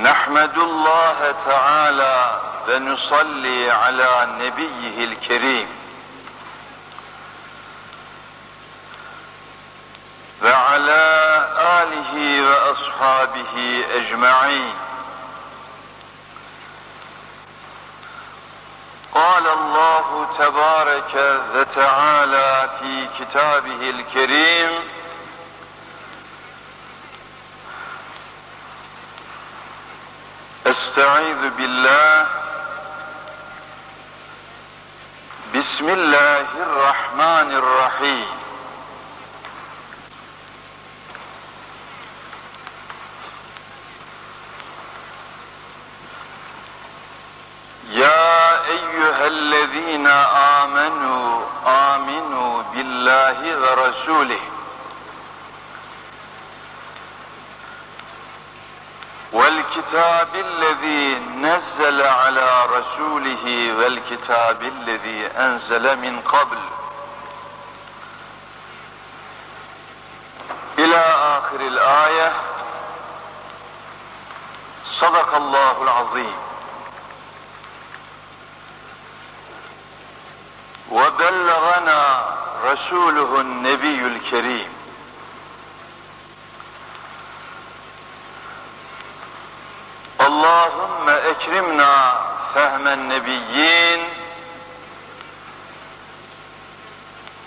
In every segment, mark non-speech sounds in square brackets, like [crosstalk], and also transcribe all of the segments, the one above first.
نحمد الله تعالى ونصلي على نبيه الكريم. وعلى آله وأصحابه أجمعين. قال الله تبارك وتعالى في كتابه الكريم استعيذ بالله. بسم الله الرحمن الرحيم. يا أيها الذين آمنوا آمنوا بالله ورسوله. والكتاب الذي نزل على رسوله والكتاب الذي أنزل من قبل. إلى آخر الآية. صدق الله العظيم. وبلغنا رسوله النبي الكريم. Allahümme ekrimna fehmen nebiyyin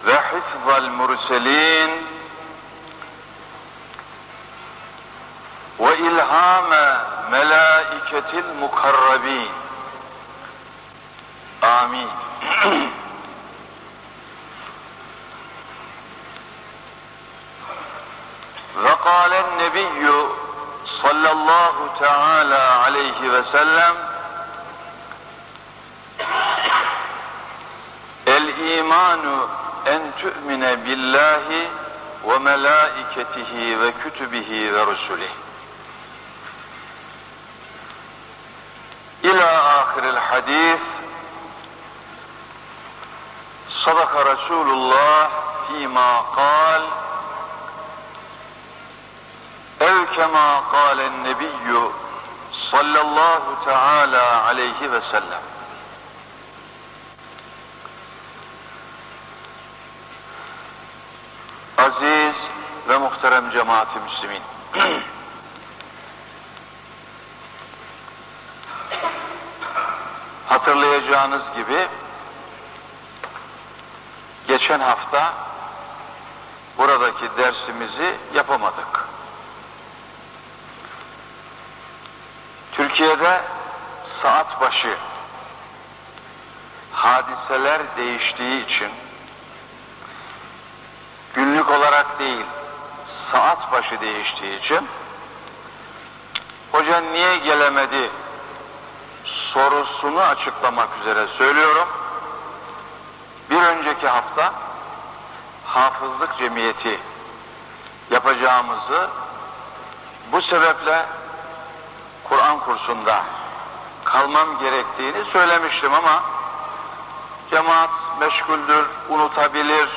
ve hifzal murselin ve ilhame melaiketil mukarrabin. Amin. [clears throat] Ve kalen nebiyyü sallallahu teala aleyhi ve sellem El imanu en tu'mine billahi ve melaiketihi ve kütübihi ve rusulih. İla ahiril hadis sadaka Resulullah fîmâ kâl kema kâlen nebiyyü sallallahu teala aleyhi ve sellem. Aziz ve muhterem cemaati müslimin. [clears throat] Hatırlayacağınız gibi geçen hafta buradaki dersimizi yapamadık. Türkiye'de saat başı hadiseler değiştiği için günlük olarak değil saat başı değiştiği için hoca niye gelemedi sorusunu açıklamak üzere söylüyorum. Bir önceki hafta hafızlık cemiyeti yapacağımızı bu sebeple Kur'an kursunda kalmam gerektiğini söylemiştim ama cemaat meşguldür, unutabilir,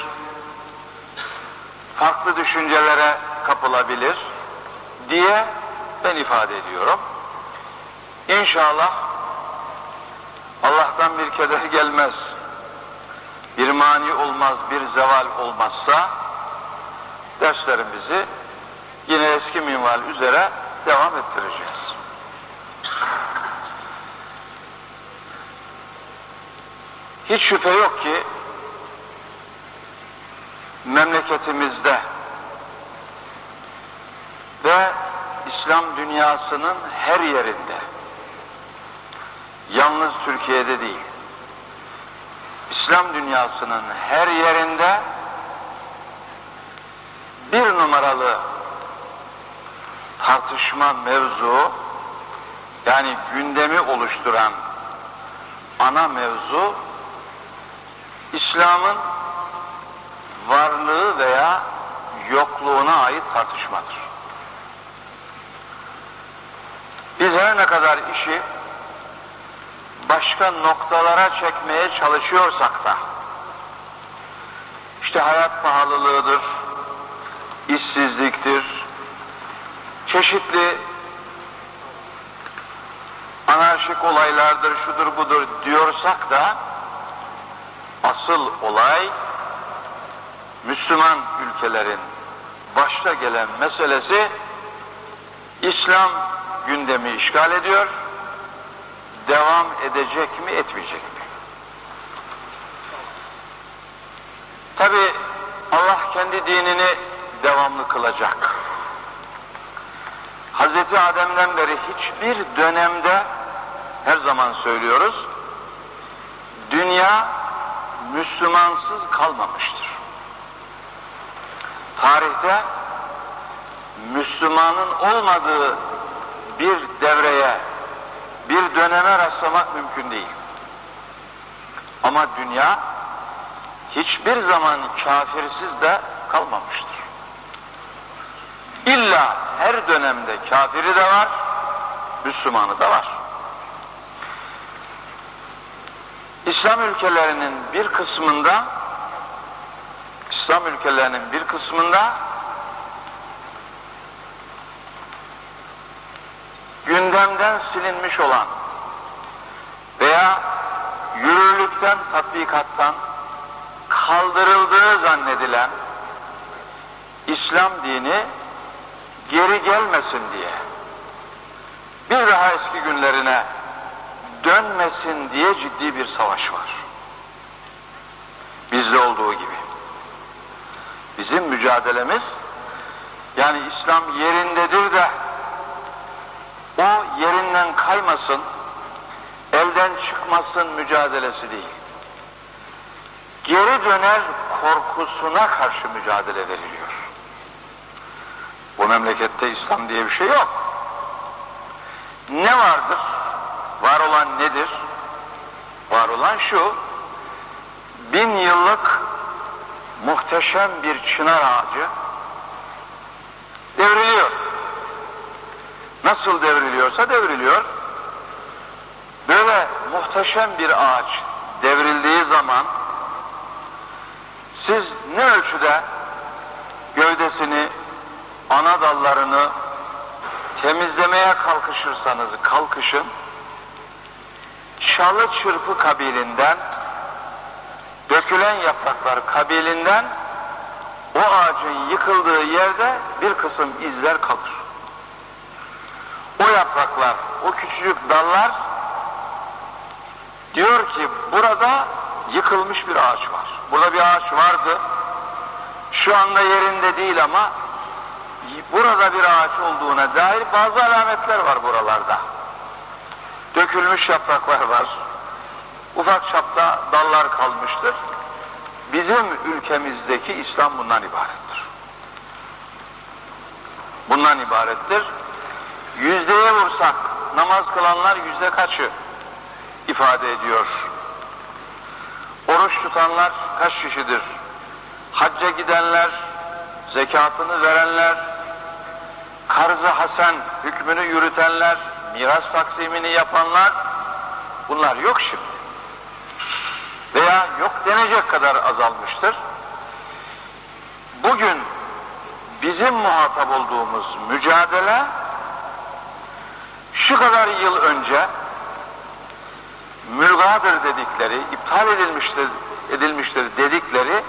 farklı düşüncelere kapılabilir diye ben ifade ediyorum. İnşallah Allah'tan bir keder gelmez, bir mani olmaz, bir zeval olmazsa derslerimizi yine eski minval üzere devam ettireceğiz. Hiç şüphe yok ki memleketimizde ve İslam dünyasının her yerinde yalnız Türkiye'de değil İslam dünyasının her yerinde bir numaralı tartışma mevzu yani gündemi oluşturan ana mevzu İslam'ın varlığı veya yokluğuna ait tartışmadır. Biz her ne kadar işi başka noktalara çekmeye çalışıyorsak da işte hayat pahalılığıdır, işsizliktir, çeşitli karışık olaylardır, şudur budur diyorsak da asıl olay Müslüman ülkelerin başta gelen meselesi İslam gündemi işgal ediyor, devam edecek mi etmeyecek mi? Tabi Allah kendi dinini devamlı kılacak. Hazreti Adem'den beri hiçbir dönemde her zaman söylüyoruz dünya Müslümansız kalmamıştır. Tarihte Müslümanın olmadığı bir devreye, bir döneme rastlamak mümkün değil. Ama dünya hiçbir zaman kafirsiz de kalmamıştır. İlla her dönemde kafiri de var, Müslümanı da var. İslam ülkelerinin bir kısmında İslam ülkelerinin bir kısmında gündemden silinmiş olan veya yürürlükten, tatbikattan kaldırıldığı zannedilen İslam dini geri gelmesin diye bir daha eski günlerine dönmesin diye ciddi bir savaş var. Bizde olduğu gibi. Bizim mücadelemiz yani İslam yerindedir de o yerinden kaymasın, elden çıkmasın mücadelesi değil. Geri döner korkusuna karşı mücadele veriliyor. Bu memlekette İslam diye bir şey yok. Ne vardır? Var olan nedir? Var olan şu, bin yıllık muhteşem bir çınar ağacı devriliyor. Nasıl devriliyorsa devriliyor. Böyle muhteşem bir ağaç devrildiği zaman siz ne ölçüde gövdesini, ana dallarını temizlemeye kalkışırsanız kalkışın, çalı çırpı kabilinden, dökülen yapraklar kabilinden o ağacın yıkıldığı yerde bir kısım izler kalır. O yapraklar, o küçücük dallar diyor ki burada yıkılmış bir ağaç var. Burada bir ağaç vardı. Şu anda yerinde değil ama burada bir ağaç olduğuna dair bazı alametler var buralarda. Dökülmüş yapraklar var. Ufak çapta dallar kalmıştır. Bizim ülkemizdeki İslam bundan ibarettir. Bundan ibarettir. Yüzdeye vursak namaz kılanlar yüzde kaçı ifade ediyor? Oruç tutanlar kaç kişidir? Hacca gidenler, zekatını verenler, karzı hasen hükmünü yürütenler, miras taksimini yapanlar bunlar yok şimdi. Veya yok denecek kadar azalmıştır. Bugün bizim muhatap olduğumuz mücadele şu kadar yıl önce mülgadır dedikleri, iptal edilmiştir, edilmiştir dedikleri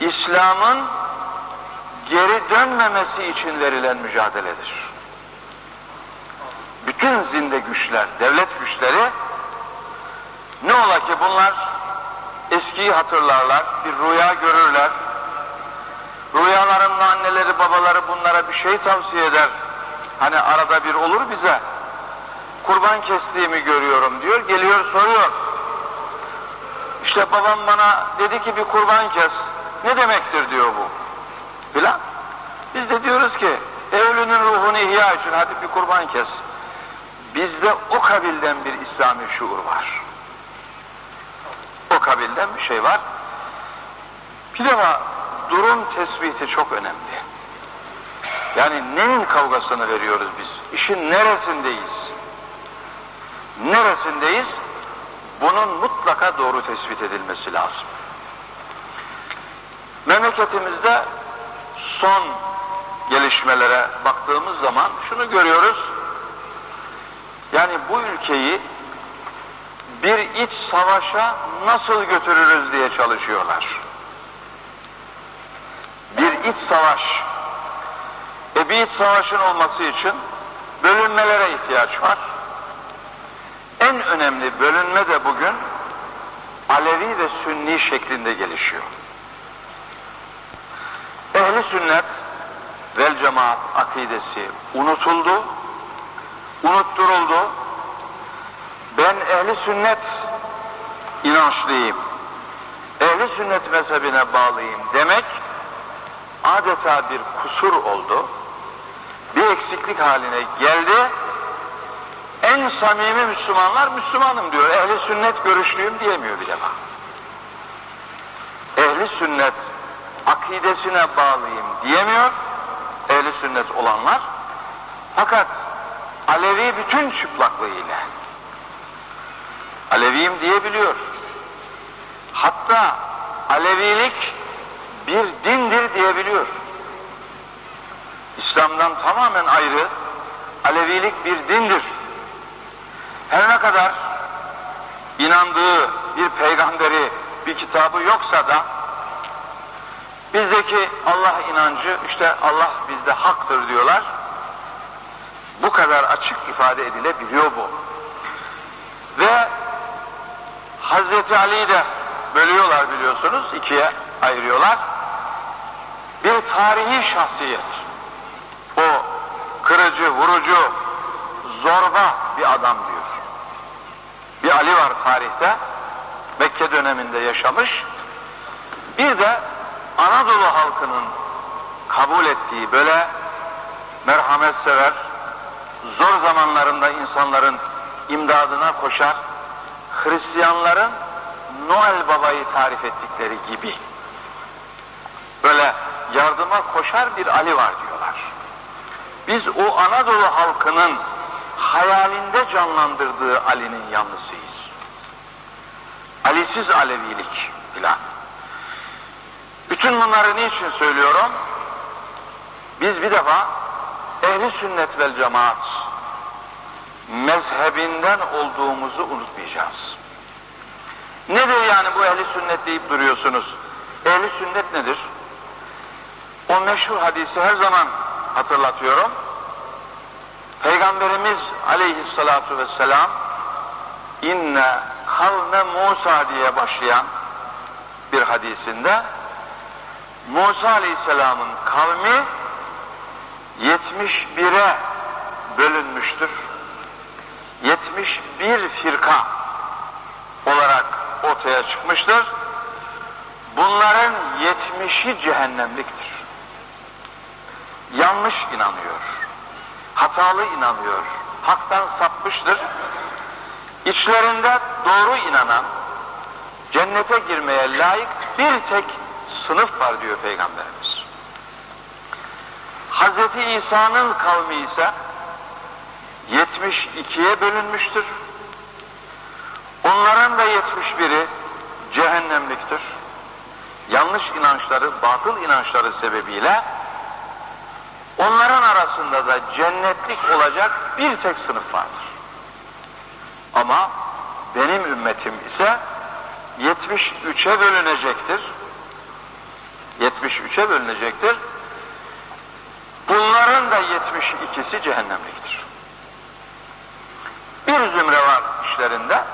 İslam'ın geri dönmemesi için verilen mücadeledir. Bütün zinde güçler, devlet güçleri ne ola ki bunlar eskiyi hatırlarlar, bir rüya görürler. Rüyalarında anneleri babaları bunlara bir şey tavsiye eder. Hani arada bir olur bize. Kurban kestiğimi görüyorum diyor, geliyor soruyor. İşte babam bana dedi ki bir kurban kes. Ne demektir diyor bu. Filan. Biz de diyoruz ki evlünün ruhunu ihya için hadi bir kurban kes. Bizde o kabilden bir İslami şuur var. O kabilden bir şey var. Bir defa durum tespiti çok önemli. Yani neyin kavgasını veriyoruz biz? İşin neresindeyiz? Neresindeyiz? Bunun mutlaka doğru tespit edilmesi lazım. Memleketimizde son gelişmelere baktığımız zaman şunu görüyoruz. Yani bu ülkeyi bir iç savaşa nasıl götürürüz diye çalışıyorlar. Bir iç savaş. E bir iç savaşın olması için bölünmelere ihtiyaç var. En önemli bölünme de bugün Alevi ve Sünni şeklinde gelişiyor. Ehli sünnet vel cemaat akidesi unutuldu, unutturuldu. Ben ehli sünnet inançlıyım, ehli sünnet mezhebine bağlıyım demek adeta bir kusur oldu. Bir eksiklik haline geldi. En samimi Müslümanlar Müslümanım diyor. Ehli sünnet görüşlüyüm diyemiyor bir defa. Ehli sünnet akidesine bağlıyım diyemiyor. Ehli sünnet olanlar. Fakat Alevi bütün çıplaklığıyla Aleviyim diyebiliyor. Hatta Alevilik bir dindir diyebiliyor. İslam'dan tamamen ayrı Alevilik bir dindir. Her ne kadar inandığı bir peygamberi, bir kitabı yoksa da bizdeki Allah inancı işte Allah bizde haktır diyorlar. Bu kadar açık ifade edilebiliyor bu. Ve Hazreti Ali'yi de bölüyorlar biliyorsunuz, ikiye ayırıyorlar. Bir tarihi şahsiyet. O kırıcı, vurucu, zorba bir adam diyor. Bir Ali var tarihte, Mekke döneminde yaşamış. Bir de Anadolu halkının kabul ettiği böyle merhamet sever, zor zamanlarında insanların imdadına koşar, Hristiyanların Noel Baba'yı tarif ettikleri gibi böyle yardıma koşar bir Ali var diyorlar. Biz o Anadolu halkının hayalinde canlandırdığı Ali'nin yanlısıyız. Alisiz Alevilik filan. Bütün bunları niçin söylüyorum? Biz bir defa ehli sünnet vel cemaat mezhebinden olduğumuzu unutmayacağız. Nedir yani bu ehli sünnet deyip duruyorsunuz? Ehli sünnet nedir? O meşhur hadisi her zaman hatırlatıyorum. Peygamberimiz aleyhissalatu vesselam inne kavme Musa diye başlayan bir hadisinde Musa aleyhisselamın kavmi 71'e bölünmüştür. 71 firka olarak ortaya çıkmıştır. Bunların 70'i cehennemliktir. Yanlış inanıyor. Hatalı inanıyor. Haktan sapmıştır. İçlerinde doğru inanan, cennete girmeye layık bir tek sınıf var diyor Peygamberimiz. Hazreti İsa'nın kavmi ise 72'ye bölünmüştür. Onların da 71'i cehennemliktir. Yanlış inançları, batıl inançları sebebiyle onların arasında da cennetlik olacak bir tek sınıf vardır. Ama benim ümmetim ise 73'e bölünecektir. 73'e bölünecektir. Bunların da 72'si cehennemliktir. Bir zümre var işlerinde.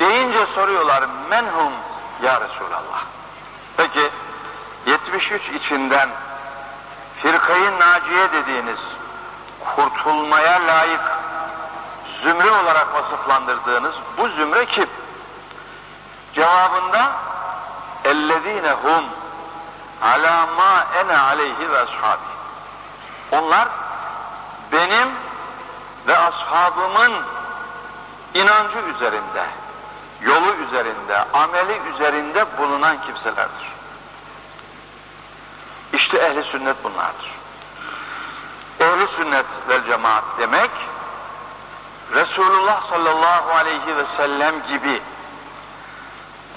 Deyince soruyorlar menhum ya Resulallah. Peki 73 içinden firkayı naciye dediğiniz kurtulmaya layık zümre olarak vasıflandırdığınız bu zümre kim? Cevabında hum ala ma ene aleyhi ve ashabi. Onlar benim ve ashabımın inancı üzerinde, yolu üzerinde, ameli üzerinde bulunan kimselerdir. İşte ehli sünnet bunlardır. Ehli sünnet vel cemaat demek Resulullah sallallahu aleyhi ve sellem gibi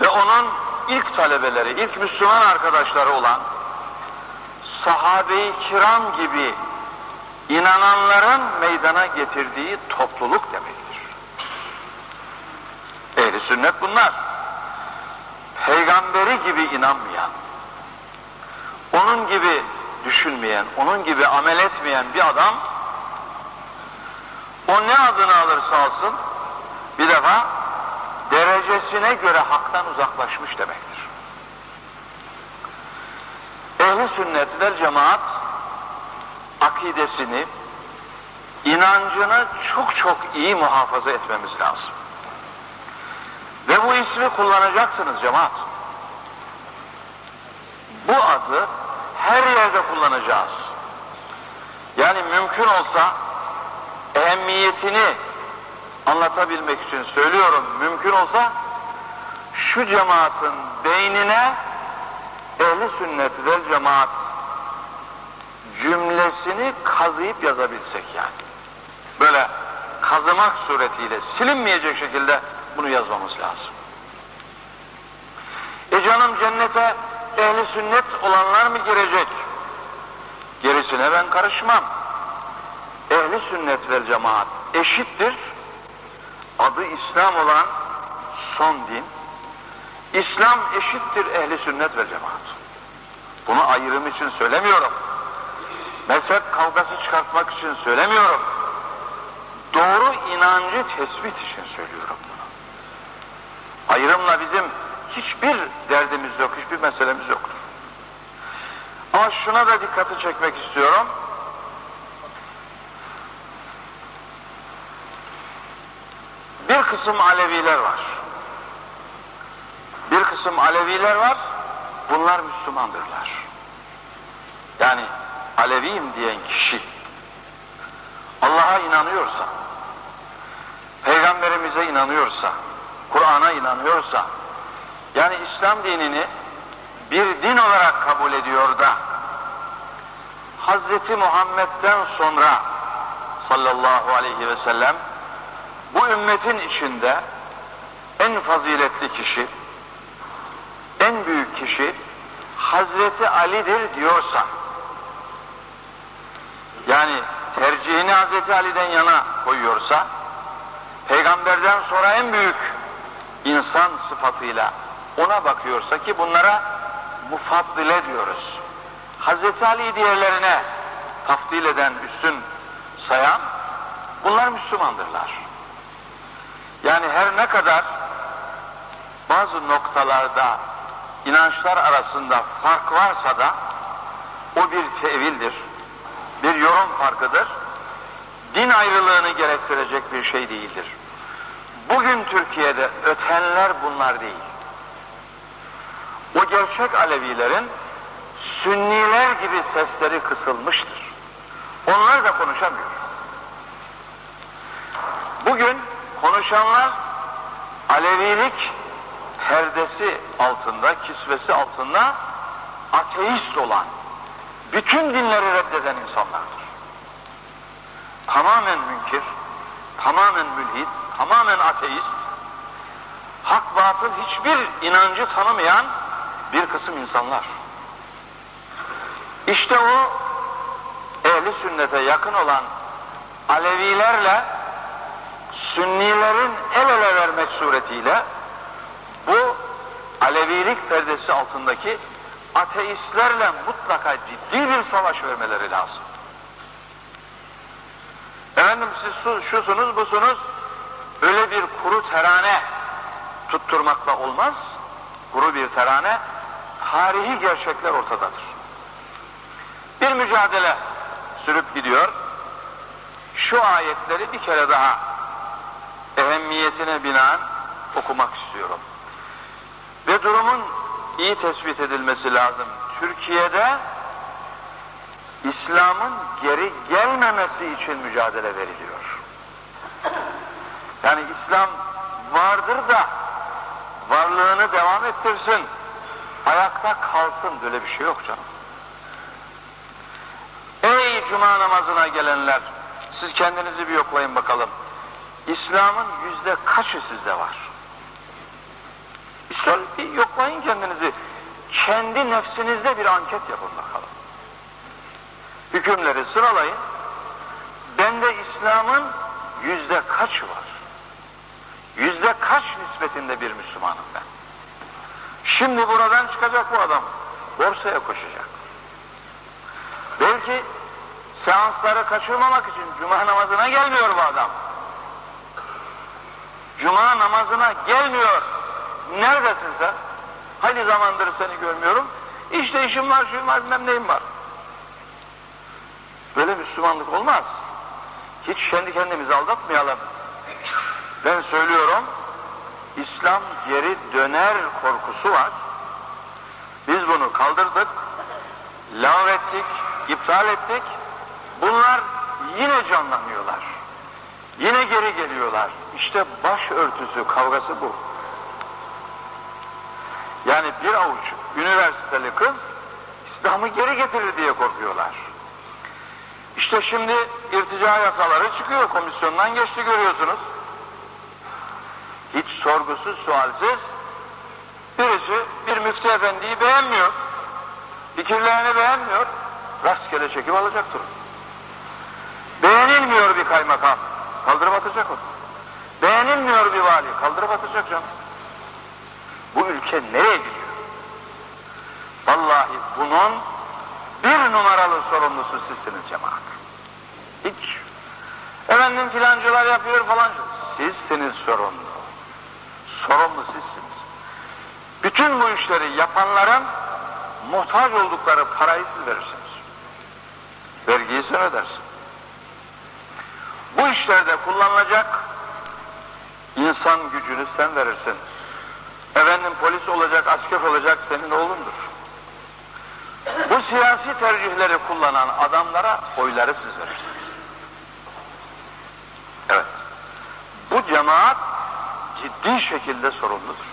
ve onun ilk talebeleri, ilk Müslüman arkadaşları olan sahabe-i kiram gibi inananların meydana getirdiği topluluk demektir. Ehli sünnet bunlar. Peygamberi gibi inanmayan, onun gibi düşünmeyen, onun gibi amel etmeyen bir adam o ne adını alırsa alsın bir defa derecesine göre haktan uzaklaşmış demektir. Ehli sünnet vel cemaat akidesini, inancını çok çok iyi muhafaza etmemiz lazım. Ve bu ismi kullanacaksınız cemaat. Bu adı her yerde kullanacağız. Yani mümkün olsa ehemmiyetini anlatabilmek için söylüyorum. Mümkün olsa şu cemaatin beynine ehli sünnet vel cemaat cümlesini kazıyıp yazabilsek yani. Böyle kazımak suretiyle silinmeyecek şekilde bunu yazmamız lazım. E canım cennete ehli sünnet olanlar mı girecek? Gerisine ben karışmam. Ehli sünnet vel cemaat eşittir. Adı İslam olan son din. İslam eşittir ehli sünnet ve cemaat. Bunu ayrım için söylemiyorum. Mezhep kavgası çıkartmak için söylemiyorum. Doğru inancı tespit için söylüyorum bunu. Ayrımla bizim hiçbir derdimiz yok, hiçbir meselemiz yoktur. Ama şuna da dikkati çekmek istiyorum. Bir kısım Aleviler var. Bir kısım Aleviler var, bunlar Müslümandırlar. Yani Aleviyim diyen kişi Allah'a inanıyorsa, Peygamberimize inanıyorsa, Kur'an'a inanıyorsa, yani İslam dinini bir din olarak kabul ediyor da, Hazreti Muhammed'den sonra sallallahu aleyhi ve sellem bu ümmetin içinde en faziletli kişi, en büyük kişi Hazreti Ali'dir diyorsa, yani tercihini Hazreti Ali'den yana koyuyorsa, peygamberden sonra en büyük insan sıfatıyla ona bakıyorsa ki bunlara mufaddile diyoruz. Hazreti Ali diğerlerine tafdil eden, üstün sayan bunlar Müslümandırlar. Yani her ne kadar bazı noktalarda inançlar arasında fark varsa da o bir tevildir, bir yorum farkıdır. Din ayrılığını gerektirecek bir şey değildir. Bugün Türkiye'de ötenler bunlar değil. O gerçek Alevilerin Sünniler gibi sesleri kısılmıştır. Onlar da konuşamıyor. Bugün konuşanlar Alevilik perdesi altında, kisvesi altında ateist olan, bütün dinleri reddeden insanlardır. Tamamen münkir, tamamen mülhid, tamamen ateist, hak batıl hiçbir inancı tanımayan bir kısım insanlar. İşte o ehli sünnete yakın olan Alevilerle Sünnilerin el ele vermek suretiyle bu Alevilik perdesi altındaki ateistlerle mutlaka ciddi bir savaş vermeleri lazım. Efendim siz şusunuz busunuz öyle bir kuru terane tutturmakla olmaz. Kuru bir terane tarihi gerçekler ortadadır. Bir mücadele sürüp gidiyor. Şu ayetleri bir kere daha ehemmiyetine binaen okumak istiyorum. Ve durumun iyi tespit edilmesi lazım. Türkiye'de İslam'ın geri gelmemesi için mücadele veriliyor. Yani İslam vardır da varlığını devam ettirsin, ayakta kalsın böyle bir şey yok canım. Ey cuma namazına gelenler, siz kendinizi bir yoklayın bakalım. İslam'ın yüzde kaçı sizde var? İslam bir yoklayın kendinizi. Kendi nefsinizde bir anket yapın bakalım. Hükümleri sıralayın. Bende İslam'ın yüzde kaç var? Yüzde kaç nispetinde bir Müslümanım ben? Şimdi buradan çıkacak bu adam. Borsaya koşacak. Belki seansları kaçırmamak için cuma namazına gelmiyor bu adam. Cuma namazına gelmiyor. Neredesin sen? Hayli zamandır seni görmüyorum. İşte işim var, şuyum var, bilmem neyim var. Böyle Müslümanlık olmaz. Hiç kendi kendimizi aldatmayalım. Ben söylüyorum, İslam geri döner korkusu var. Biz bunu kaldırdık, lav ettik, iptal ettik. Bunlar yine canlanıyorlar. Yine geri geliyorlar. İşte başörtüsü kavgası bu. Yani bir avuç üniversiteli kız İslam'ı geri getirir diye korkuyorlar. İşte şimdi irtica yasaları çıkıyor komisyondan geçti görüyorsunuz. Hiç sorgusuz sualsiz birisi bir müftü efendiyi beğenmiyor. Fikirlerini beğenmiyor. Rastgele çekip alacaktır. Beğenilmiyor bir kaymakam. Kaldırıp atacak onu. Beğenilmiyor bir vali. Kaldırıp atacak canım. Bu ülke nereye gidiyor? Vallahi bunun bir numaralı sorumlusu sizsiniz cemaat. Hiç. Efendim filancılar yapıyor falan. Sizsiniz sorumlu. Sorumlu sizsiniz. Bütün bu işleri yapanların muhtaç oldukları parayı siz verirsiniz. Vergiyi sen ödersin. Bu işlerde kullanılacak insan gücünü sen verirsin. Efendim polis olacak, asker olacak senin oğlundur. Bu siyasi tercihleri kullanan adamlara oyları siz verirsiniz. Evet. Bu cemaat ciddi şekilde sorumludur.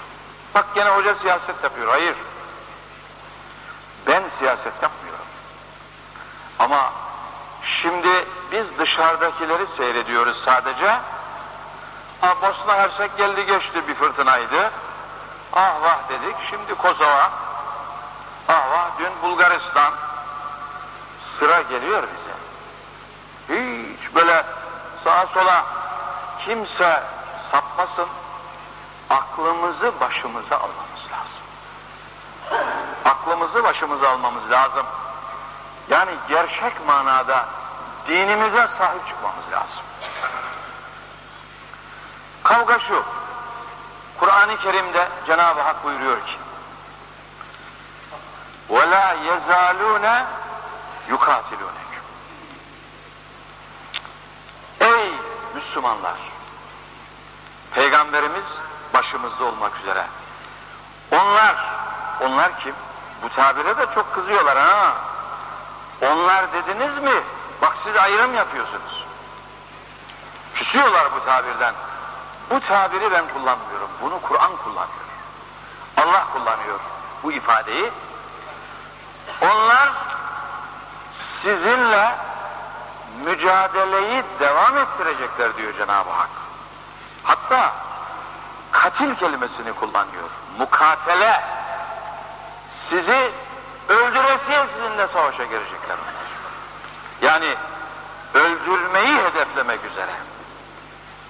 Bak gene hoca siyaset yapıyor. Hayır. Ben siyaset yapmıyorum. Ama şimdi biz dışarıdakileri seyrediyoruz sadece. Ha, Bosna Hersek geldi geçti bir fırtınaydı. Ah vah dedik. Şimdi Kosova. Ah vah dün Bulgaristan. Sıra geliyor bize. Hiç böyle sağa sola kimse sapmasın. Aklımızı başımıza almamız lazım. Aklımızı başımıza almamız lazım. Yani gerçek manada dinimize sahip çıkmamız lazım. Kavga şu. Kur'an-ı Kerim'de Cenab-ı Hak buyuruyor ki وَلَا يَزَالُونَ يُقَاتِلُونَكُمْ Ey Müslümanlar! Peygamberimiz başımızda olmak üzere. Onlar, onlar kim? Bu tabire de çok kızıyorlar ha. Onlar dediniz mi? Bak siz ayrım yapıyorsunuz. Küsüyorlar bu tabirden. Bu tabiri ben kullanmıyorum. Bunu Kur'an kullanıyor. Allah kullanıyor bu ifadeyi. Onlar sizinle mücadeleyi devam ettirecekler diyor Cenab-ı Hak. Hatta katil kelimesini kullanıyor. Mukatele. Sizi öldüresiye sizinle savaşa girecekler onlar. Yani öldürmeyi hedeflemek üzere.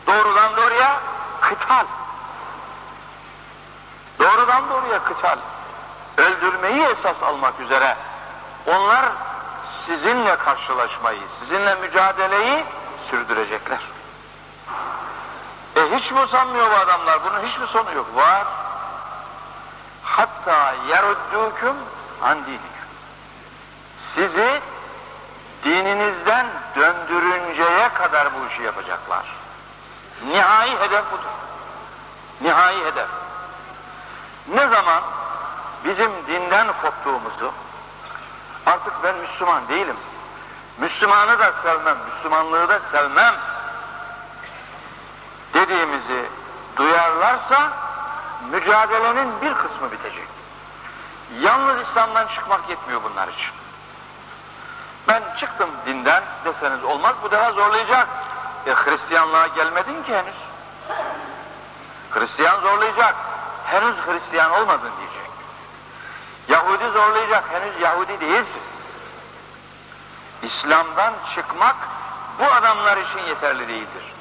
Doğrudan doğruya kıtal. Doğrudan doğruya kıtal. Öldürmeyi esas almak üzere. Onlar sizinle karşılaşmayı, sizinle mücadeleyi sürdürecekler. E hiç mi sanmıyor bu adamlar? Bunun hiçbir sonu yok. Var. Hatta yeruddûküm an diniküm. Sizi dininizden döndürünceye kadar bu işi yapacaklar. Nihai hedef budur. Nihai hedef. Ne zaman bizim dinden koptuğumuzu, artık ben Müslüman değilim, Müslümanı da sevmem, Müslümanlığı da sevmem dediğimizi duyarlarsa mücadelenin bir kısmı bitecek. Yalnız İslam'dan çıkmak yetmiyor bunlar için. Ben çıktım dinden deseniz olmaz, bu daha zorlayacak. E Hristiyanlığa gelmedin ki henüz. Hristiyan zorlayacak. Henüz Hristiyan olmadın diyecek. Yahudi zorlayacak. Henüz Yahudi değilsin. İslam'dan çıkmak bu adamlar için yeterli değildir.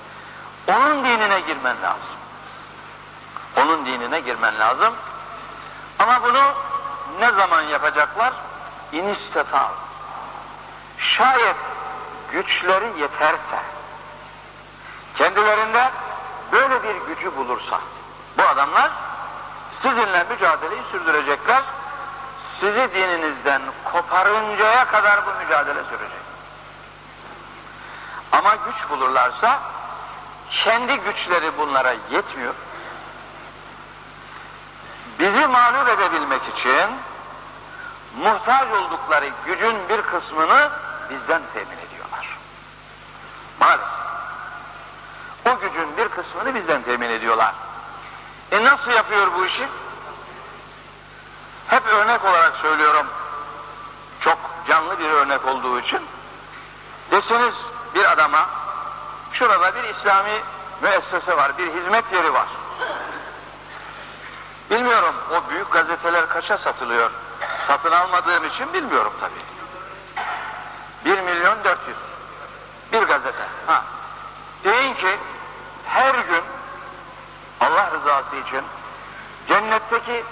Onun dinine girmen lazım. Onun dinine girmen lazım. Ama bunu ne zaman yapacaklar? İnisteta. Şayet güçleri yeterse, kendilerinde böyle bir gücü bulursa, bu adamlar sizinle mücadeleyi sürdürecekler. Sizi dininizden koparıncaya kadar bu mücadele sürecek. Ama güç bulurlarsa kendi güçleri bunlara yetmiyor. Bizi mağlup edebilmek için muhtaç oldukları gücün bir kısmını bizden temin ediyorlar. Maalesef. O gücün bir kısmını bizden temin ediyorlar. E nasıl yapıyor bu işi? Hep örnek olarak söylüyorum. Çok canlı bir örnek olduğu için. Deseniz bir adama şurada bir İslami müessese var, bir hizmet yeri var. Bilmiyorum o büyük gazeteler kaça satılıyor. Satın almadığım için bilmiyorum tabii. 1 milyon 400. Bir gazete. Ha. Deyin ki her gün Allah rızası için cennetteki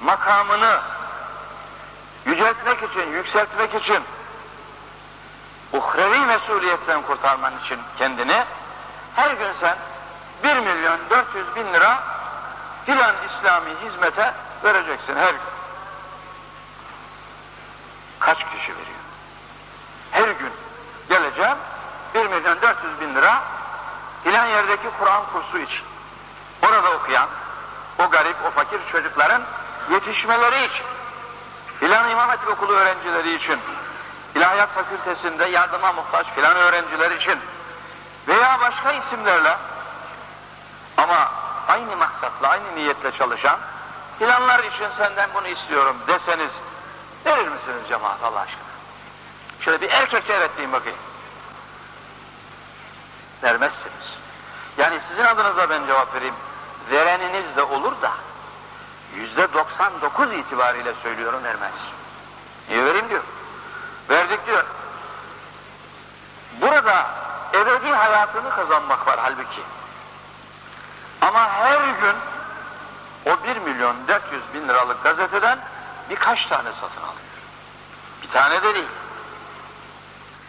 makamını yüceltmek için, yükseltmek için uhrevi mesuliyetten kurtarman için kendini her gün sen 1 milyon 400 bin lira filan İslami hizmete vereceksin her gün. Kaç kişi veriyor? Her gün geleceğim 1 milyon 400 bin lira filan yerdeki Kur'an kursu için. Orada okuyan o garip, o fakir çocukların yetişmeleri için. Filan İmam Hatip Okulu öğrencileri için. İlahiyat Fakültesinde yardıma muhtaç filan öğrenciler için. Veya başka isimlerle ama aynı maksatla, aynı niyetle çalışan filanlar için senden bunu istiyorum deseniz verir misiniz cemaat Allah aşkına? Şöyle bir erkekçe evet deyin bakayım. Vermezsiniz. Yani sizin adınıza ben cevap vereyim. Vereniniz de olur da yüzde 99 itibariyle söylüyorum vermez. Niye vereyim diyor. Verdik diyor. Burada ebedi hayatını kazanmak var halbuki. Ama her gün o 1 milyon 400 bin liralık gazeteden birkaç tane satın alıyor. Bir tane de değil.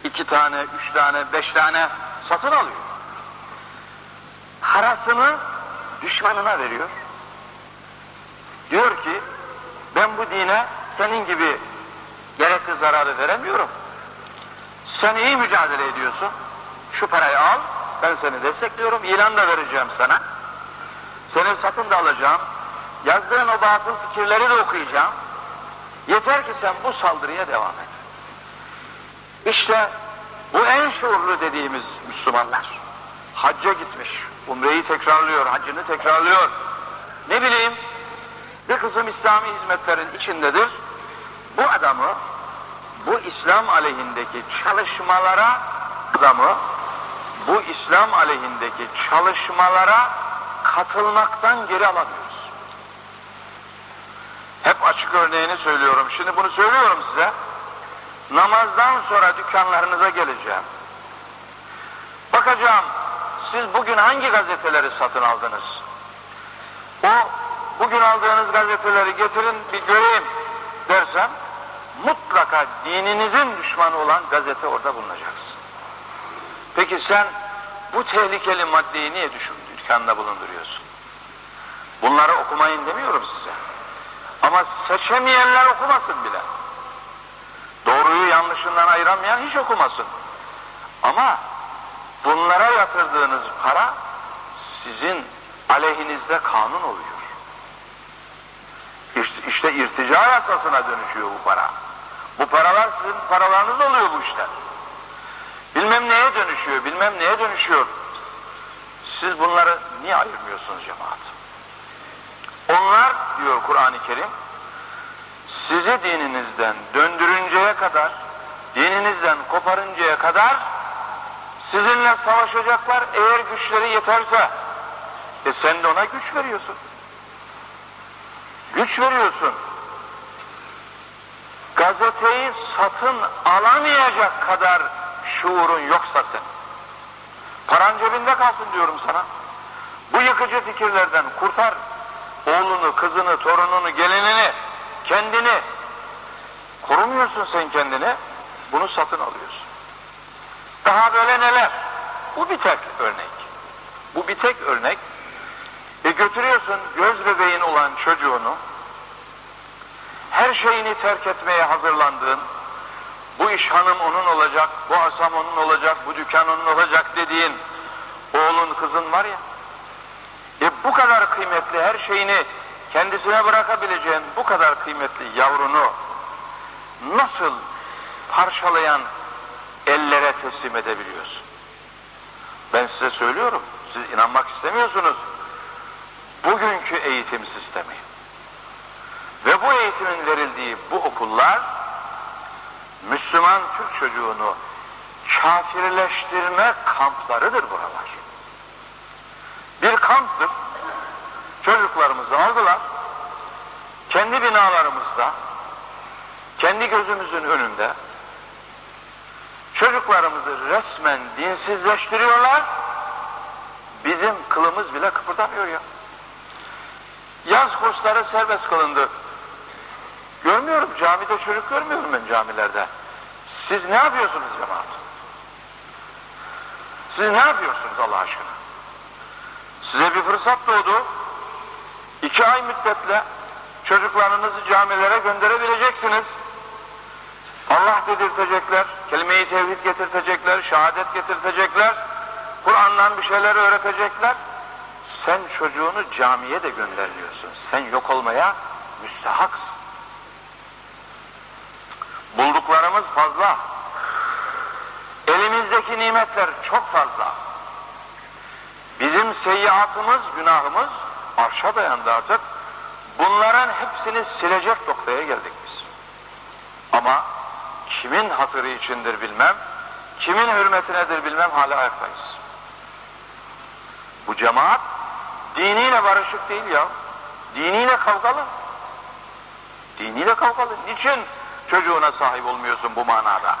İki tane, üç tane, beş tane satın alıyor. Parasını düşmanına veriyor. Diyor ki ben bu dine senin gibi gerekli zararı veremiyorum. Sen iyi mücadele ediyorsun. Şu parayı al, ben seni destekliyorum, ilan da vereceğim sana. Seni satın da alacağım. Yazdığın o batıl fikirleri de okuyacağım. Yeter ki sen bu saldırıya devam et. İşte bu en şuurlu dediğimiz Müslümanlar. Hacca gitmiş, umreyi tekrarlıyor, hacını tekrarlıyor. Ne bileyim, bir kısım İslami hizmetlerin içindedir. Bu adamı, bu İslam aleyhindeki çalışmalara, adamı, bu İslam aleyhindeki çalışmalara katılmaktan geri alamıyoruz. Hep açık örneğini söylüyorum. Şimdi bunu söylüyorum size. Namazdan sonra dükkanlarınıza geleceğim. Bakacağım siz bugün hangi gazeteleri satın aldınız? O bugün aldığınız gazeteleri getirin bir göreyim dersem mutlaka dininizin düşmanı olan gazete orada bulunacaksın. Peki sen bu tehlikeli maddeyi niye düşün, dükkanında bulunduruyorsun? Bunları okumayın demiyorum size. Ama seçemeyenler okumasın bile. Doğruyu yanlışından ayıramayan hiç okumasın. Ama bunlara yatırdığınız para sizin aleyhinizde kanun oluyor. İşte, işte irtica yasasına dönüşüyor bu para. Bu paralar sizin paralarınız oluyor bu işler. Bilmem neye dönüşüyor, bilmem neye dönüşüyor. Siz bunları niye ayırmıyorsunuz cemaat? Onlar diyor Kur'an-ı Kerim, sizi dininizden döndürünceye kadar, dininizden koparıncaya kadar sizinle savaşacaklar eğer güçleri yeterse. E sen de ona güç veriyorsun. Güç veriyorsun. Gazeteyi satın alamayacak kadar şuurun yoksa sen. Paran cebinde kalsın diyorum sana. Bu yıkıcı fikirlerden kurtar oğlunu, kızını, torununu, gelinini, kendini. Korumuyorsun sen kendini, bunu satın alıyorsun. Daha böyle neler? Bu bir tek örnek. Bu bir tek örnek. E götürüyorsun göz bebeğin olan çocuğunu, her şeyini terk etmeye hazırlandığın, bu iş hanım onun olacak, bu asam onun olacak, bu dükkan onun olacak dediğin oğlun kızın var ya, e bu kadar kıymetli her şeyini kendisine bırakabileceğin bu kadar kıymetli yavrunu nasıl parçalayan ellere teslim edebiliyorsun? Ben size söylüyorum, siz inanmak istemiyorsunuz. Bugünkü eğitim sistemi ve bu eğitimin verildiği bu okullar Müslüman Türk çocuğunu kafirleştirme kamplarıdır buralar. Bir kamptır. Çocuklarımızı aldılar. Kendi binalarımızda, kendi gözümüzün önünde çocuklarımızı resmen dinsizleştiriyorlar. Bizim kılımız bile kıpırdamıyor ya. Yaz kursları serbest kılındı. Görmüyorum camide çocuk görmüyorum ben camilerde. Siz ne yapıyorsunuz cemaat? Siz ne yapıyorsunuz Allah aşkına? Size bir fırsat doğdu. İki ay müddetle çocuklarınızı camilere gönderebileceksiniz. Allah dedirtecekler, kelime-i tevhid getirtecekler, şehadet getirtecekler, Kur'an'dan bir şeyler öğretecekler. Sen çocuğunu camiye de göndermiyorsun. Sen yok olmaya müstehaksın. Bulduklarımız fazla. Elimizdeki nimetler çok fazla. Bizim seyyiatımız, günahımız arşa dayandı artık. Bunların hepsini silecek noktaya geldik biz. Ama kimin hatırı içindir bilmem, kimin hürmetinedir bilmem hala ayaktayız. Bu cemaat diniyle barışık değil ya. Diniyle kavgalı. Diniyle kavgalı. Niçin çocuğuna sahip olmuyorsun bu manada?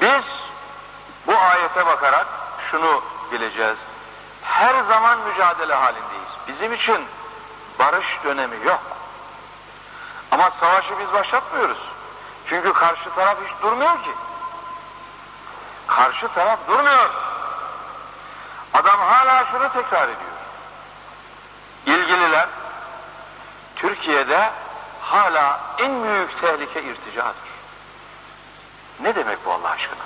Biz bu ayete bakarak şunu bileceğiz. Her zaman mücadele halindeyiz. Bizim için barış dönemi yok. Ama savaşı biz başlatmıyoruz. Çünkü karşı taraf hiç durmuyor ki. Karşı taraf durmuyor. Adam hala şunu tekrar ediyor. İlgililer Türkiye'de hala en büyük tehlike irticadır. Ne demek bu Allah aşkına?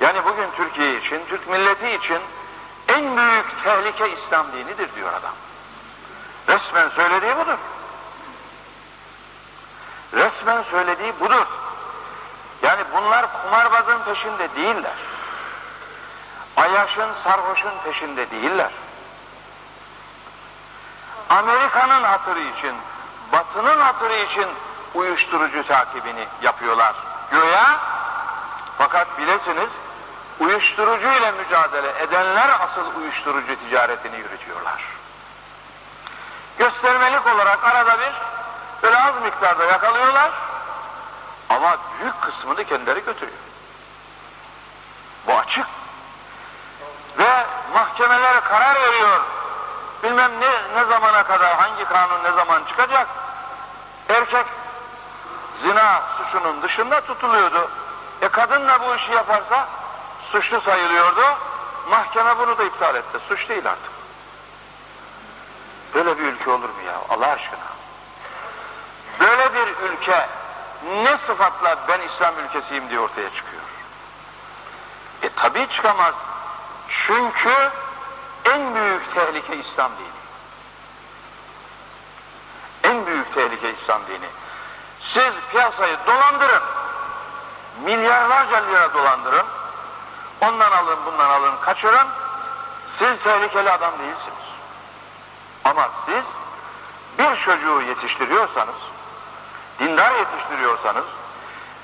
Yani bugün Türkiye için, Türk milleti için en büyük tehlike İslam dinidir diyor adam. Resmen söylediği budur. Resmen söylediği budur. Yani bunlar kumarbazın peşinde değiller. Ayaşın, sarhoşun peşinde değiller. Amerika'nın hatırı için, Batı'nın hatırı için uyuşturucu takibini yapıyorlar. Göya fakat bilesiniz uyuşturucu ile mücadele edenler asıl uyuşturucu ticaretini yürütüyorlar. Göstermelik olarak arada bir böyle az miktarda yakalıyorlar ama büyük kısmını kendileri götürüyor. Bu açık. Ve mahkemeler karar veriyor. Bilmem ne, ne zamana kadar, hangi kanun ne zaman çıkacak. Erkek zina suçunun dışında tutuluyordu. E kadın da bu işi yaparsa suçlu sayılıyordu. Mahkeme bunu da iptal etti. Suç değil artık. Böyle bir ülke olur mu ya Allah aşkına? Bir ülke ne sıfatla ben İslam ülkesiyim diye ortaya çıkıyor. E tabi çıkamaz. Çünkü en büyük tehlike İslam dini. En büyük tehlike İslam dini. Siz piyasayı dolandırın. Milyarlarca lira dolandırın. Ondan alın, bundan alın, kaçırın. Siz tehlikeli adam değilsiniz. Ama siz bir çocuğu yetiştiriyorsanız, dindar yetiştiriyorsanız,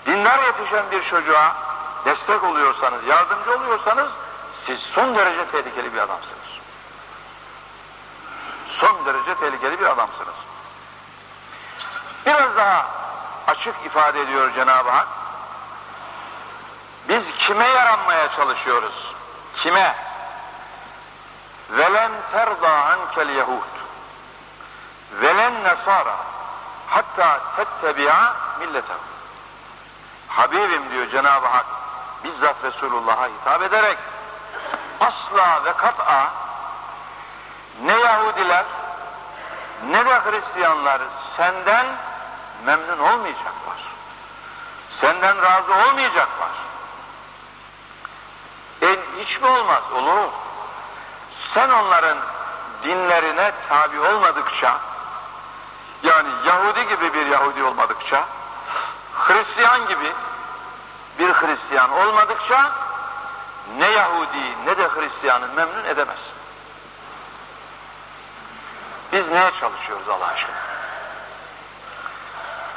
dindar yetişen bir çocuğa destek oluyorsanız, yardımcı oluyorsanız, siz son derece tehlikeli bir adamsınız. Son derece tehlikeli bir adamsınız. Biraz daha açık ifade ediyor Cenab-ı Hak. Biz Kime yaranmaya çalışıyoruz? Kime? Velen terda ankel yehud velen nesara hatta tettebi'a milletehu. Habibim diyor Cenab-ı Hak bizzat Resulullah'a hitap ederek asla ve kat'a ne Yahudiler ne de Hristiyanlar senden memnun olmayacaklar. Senden razı olmayacaklar. En hiç mi olmaz? Olur. Sen onların dinlerine tabi olmadıkça yani Yahudi gibi bir Yahudi olmadıkça Hristiyan gibi bir Hristiyan olmadıkça ne Yahudi ne de Hristiyanı memnun edemez. Biz neye çalışıyoruz Allah aşkına?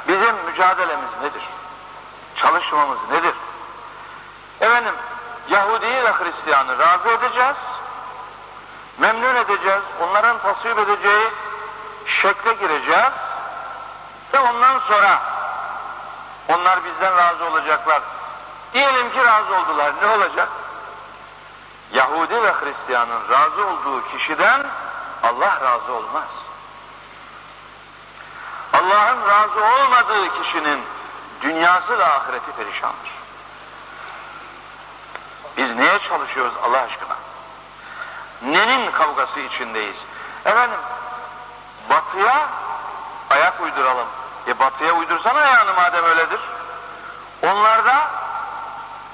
Bizim mücadelemiz nedir? Çalışmamız nedir? Efendim, Yahudi'yi ve Hristiyanı razı edeceğiz, memnun edeceğiz, onların tasvip edeceği şekle gireceğiz ve ondan sonra onlar bizden razı olacaklar. Diyelim ki razı oldular, ne olacak? Yahudi ve Hristiyanın razı olduğu kişiden Allah razı olmaz. Allah'ın razı olmadığı kişinin dünyası ve ahireti perişandır. Biz neye çalışıyoruz Allah aşkına? Nenin kavgası içindeyiz? Efendim, batıya ayak uyduralım. E batıya uydursana ayağını madem öyledir. Onlarda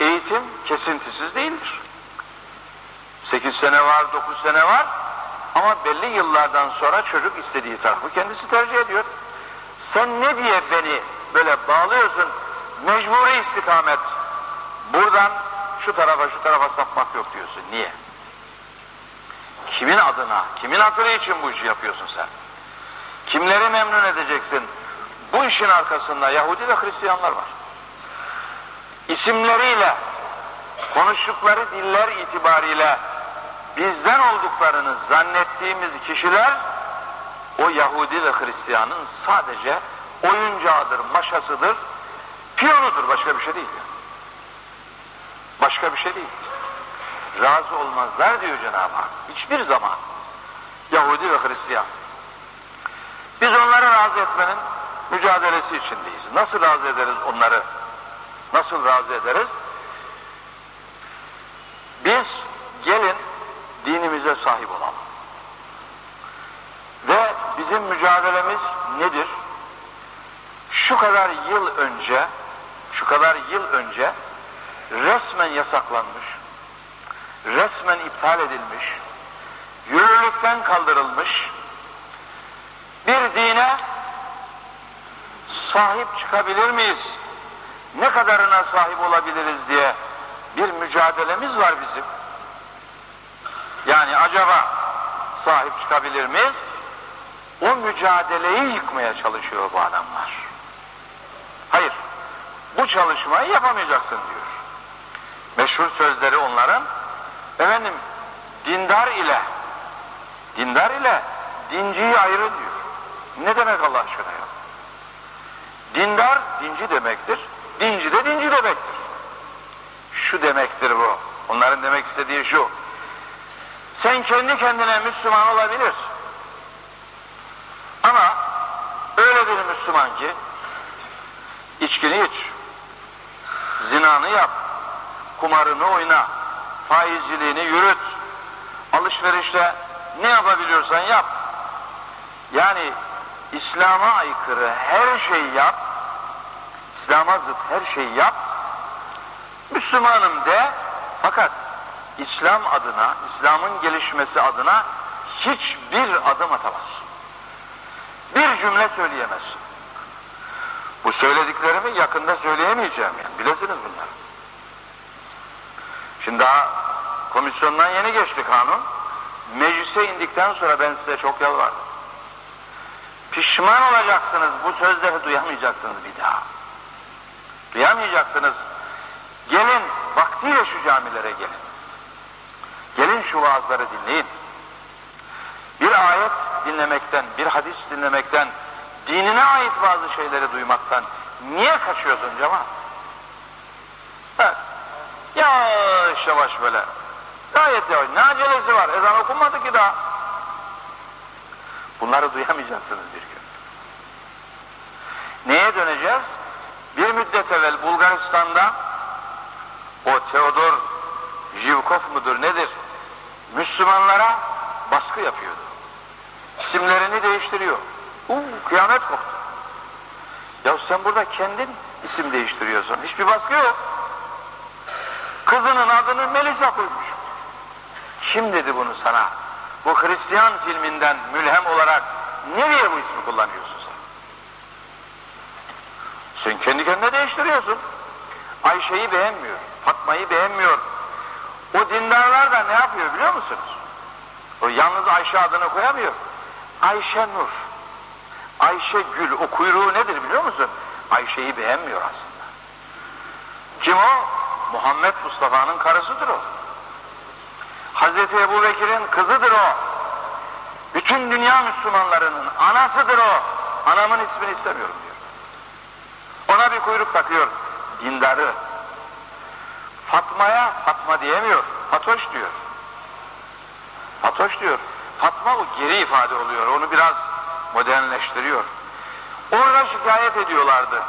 eğitim kesintisiz değildir. Sekiz sene var, dokuz sene var ama belli yıllardan sonra çocuk istediği tarafı kendisi tercih ediyor. Sen ne diye beni böyle bağlıyorsun? Mecburi istikamet. Buradan şu tarafa şu tarafa sapmak yok diyorsun. Niye? Kimin adına, kimin hatırı için bu işi yapıyorsun sen? Kimleri memnun edeceksin? Bu işin arkasında Yahudi ve Hristiyanlar var. İsimleriyle, konuştukları diller itibariyle bizden olduklarını zannettiğimiz kişiler o Yahudi ve Hristiyanın sadece oyuncağıdır, maşasıdır, piyonudur, başka bir şey değil. Başka bir şey değil. Razı olmazlar diyor Cenab-ı Hak. Hiçbir zaman Yahudi ve Hristiyan. Biz onları razı etmenin mücadelesi içindeyiz. Nasıl razı ederiz onları? Nasıl razı ederiz? Biz gelin dinimize sahip olalım. Ve bizim mücadelemiz nedir? Şu kadar yıl önce, şu kadar yıl önce resmen yasaklanmış, resmen iptal edilmiş, yürürlükten kaldırılmış bir dine sahip çıkabilir miyiz? Ne kadarına sahip olabiliriz diye bir mücadelemiz var bizim. Yani acaba sahip çıkabilir miyiz? O mücadeleyi yıkmaya çalışıyor bu adamlar. Hayır, bu çalışmayı yapamayacaksın diyor. Meşhur sözleri onların, efendim dindar ile, dindar ile dinciyi ayrı diyor. Ne demek Allah aşkına ya? Dindar dinci demektir, dinci de dinci demektir. Şu demektir bu. Onların demek istediği şu. Sen kendi kendine Müslüman olabilirsin. Ama öyle bir Müslüman ki içkini iç, zinanı yap, kumarını oyna, faizciliğini yürüt, alışverişle ne yapabiliyorsan yap. Yani İslam'a aykırı her şeyi yap, İslam'a zıt her şeyi yap, Müslümanım de, fakat İslam adına, İslam'ın gelişmesi adına hiçbir adım atamaz. Bir cümle söyleyemez. Bu söylediklerimi yakında söyleyemeyeceğim yani. Bilesiniz bunları. Şimdi daha komisyondan yeni geçti kanun. Meclise indikten sonra ben size çok yalvardım. Pişman olacaksınız, bu sözleri duyamayacaksınız bir daha. Duyamayacaksınız. Gelin, vaktiyle şu camilere gelin. Gelin şu vaazları dinleyin. Bir ayet dinlemekten, bir hadis dinlemekten, dinine ait bazı şeyleri duymaktan niye kaçıyorsun cemaat? Evet. Yavaş yavaş böyle. Gayet yavaş. Ne acelesi var? Ezan okunmadı ki daha. Bunları duyamayacaksınız bir gün. Neye döneceğiz? Bir müddet evvel Bulgaristan'da o Teodor Jivkov mudur nedir? Müslümanlara baskı yapıyordu. İsimlerini değiştiriyor. Uuu kıyamet koptu. Ya sen burada kendin isim değiştiriyorsun. Hiçbir baskı yok. Kızının adını Melisa koymuş. Kim dedi bunu sana? Bu Hristiyan filminden mülhem olarak nereye bu ismi kullanıyorsun sen? Sen kendi kendine değiştiriyorsun. Ayşe'yi beğenmiyor, Fatma'yı beğenmiyor. O dindarlar da ne yapıyor biliyor musunuz? O yalnız Ayşe adını koyamıyor. Ayşe Nur. Ayşe Gül. O kuyruğu nedir biliyor musun? Ayşe'yi beğenmiyor aslında. Kim o? Muhammed Mustafa'nın karısıdır o. Hazreti Ebu Bekir'in kızıdır o. Bütün dünya Müslümanlarının anasıdır o. Anamın ismini istemiyorum diyor. Ona bir kuyruk takıyor. Dindarı. Fatma'ya Fatma diyemiyor. Fatoş diyor. Fatoş diyor. Fatma o geri ifade oluyor. Onu biraz modernleştiriyor. Orada şikayet ediyorlardı.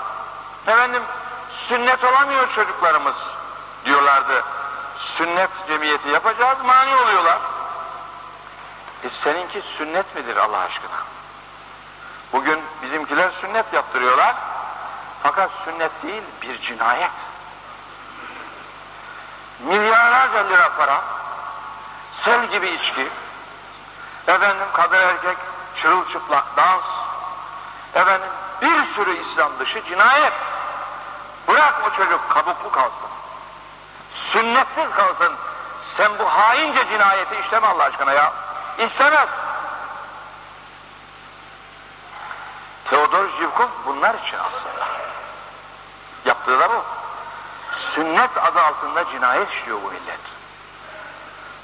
Efendim sünnet olamıyor çocuklarımız diyorlardı. Sünnet cemiyeti yapacağız mani oluyorlar. E seninki sünnet midir Allah aşkına? Bugün bizimkiler sünnet yaptırıyorlar. Fakat sünnet değil bir cinayet. Milyarlarca lira para, sel gibi içki, efendim kadın erkek çırılçıplak dans, efendim bir sürü İslam dışı cinayet. Bırak o çocuk kabuklu kalsın. Sünnetsiz kalsın. Sen bu haince cinayeti işleme Allah aşkına ya. İstemez. Teodor Jivkov bunlar için aslında. Yaptığı da bu. Sünnet adı altında cinayet işliyor bu millet.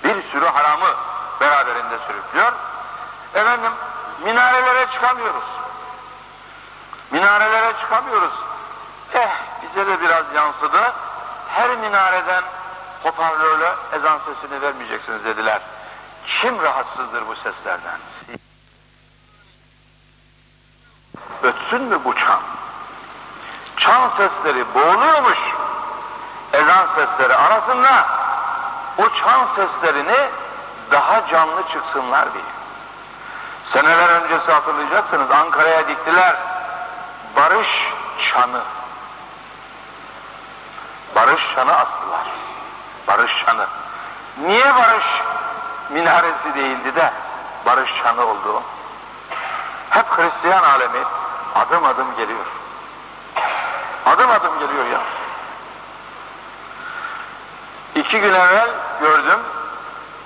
Bir sürü haramı beraberinde sürüklüyor. Efendim minarelere çıkamıyoruz. Minarelere çıkamıyoruz. Eh bize de biraz yansıdı. Her minareden hoparlörle ezan sesini vermeyeceksiniz dediler. Kim rahatsızdır bu seslerden? Ötsün mü bu çan? Çan sesleri boğuluyormuş. Ezan sesleri arasında o çan seslerini daha canlı çıksınlar diye. Seneler öncesi hatırlayacaksınız Ankara'ya diktiler barış çanı. Barış çanı astılar. Barış çanı. Niye barış minaresi değildi de barış çanı oldu? Hep Hristiyan alemi adım adım geliyor. Adım adım geliyor ya. İki gün evvel gördüm,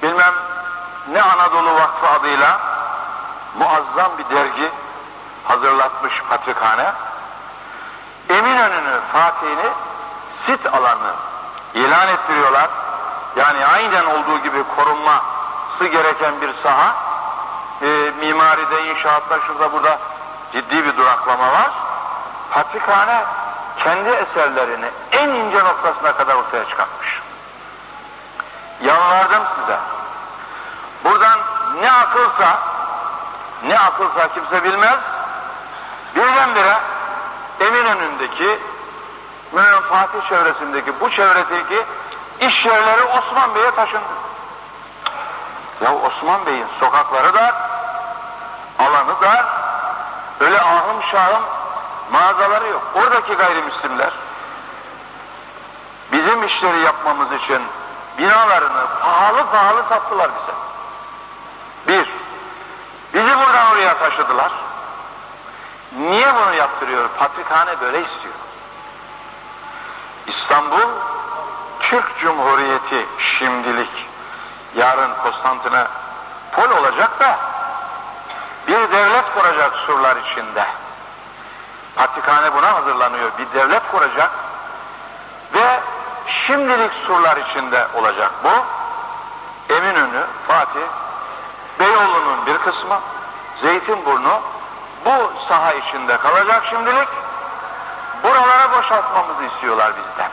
bilmem ne Anadolu Vakfı adıyla muazzam bir dergi hazırlatmış patrikhane. Eminönü'nü, Fatih'ini sit alanı ilan ettiriyorlar. Yani aynen olduğu gibi korunması gereken bir saha. E, mimaride, inşaatta, şurada burada ciddi bir duraklama var. Patrikhane kendi eserlerini en ince noktasına kadar ortaya çıkartmış. Yalvardım size. Buradan ne akılsa, ne akılsa kimse bilmez, birdenbire Eminönü'ndeki Münir Fatih çevresindeki bu çevredeki iş yerleri Osman Bey'e taşındı. Ya Osman Bey'in sokakları dar, alanı dar, öyle ahım şahım mağazaları yok. Oradaki gayrimüslimler bizim işleri yapmamız için binalarını pahalı pahalı sattılar bize. Bir, bizi buradan oraya taşıdılar. Niye bunu yaptırıyor? Patrikhane böyle istiyor. İstanbul Türk Cumhuriyeti şimdilik yarın Konstantinopol olacak da bir devlet kuracak surlar içinde. Patrikhane buna hazırlanıyor. Bir devlet kuracak ve şimdilik surlar içinde olacak bu. Eminönü, Fatih, Beyoğlu'nun bir kısmı, Zeytinburnu bu saha içinde kalacak şimdilik. Buralara boşaltmamızı istiyorlar bizden.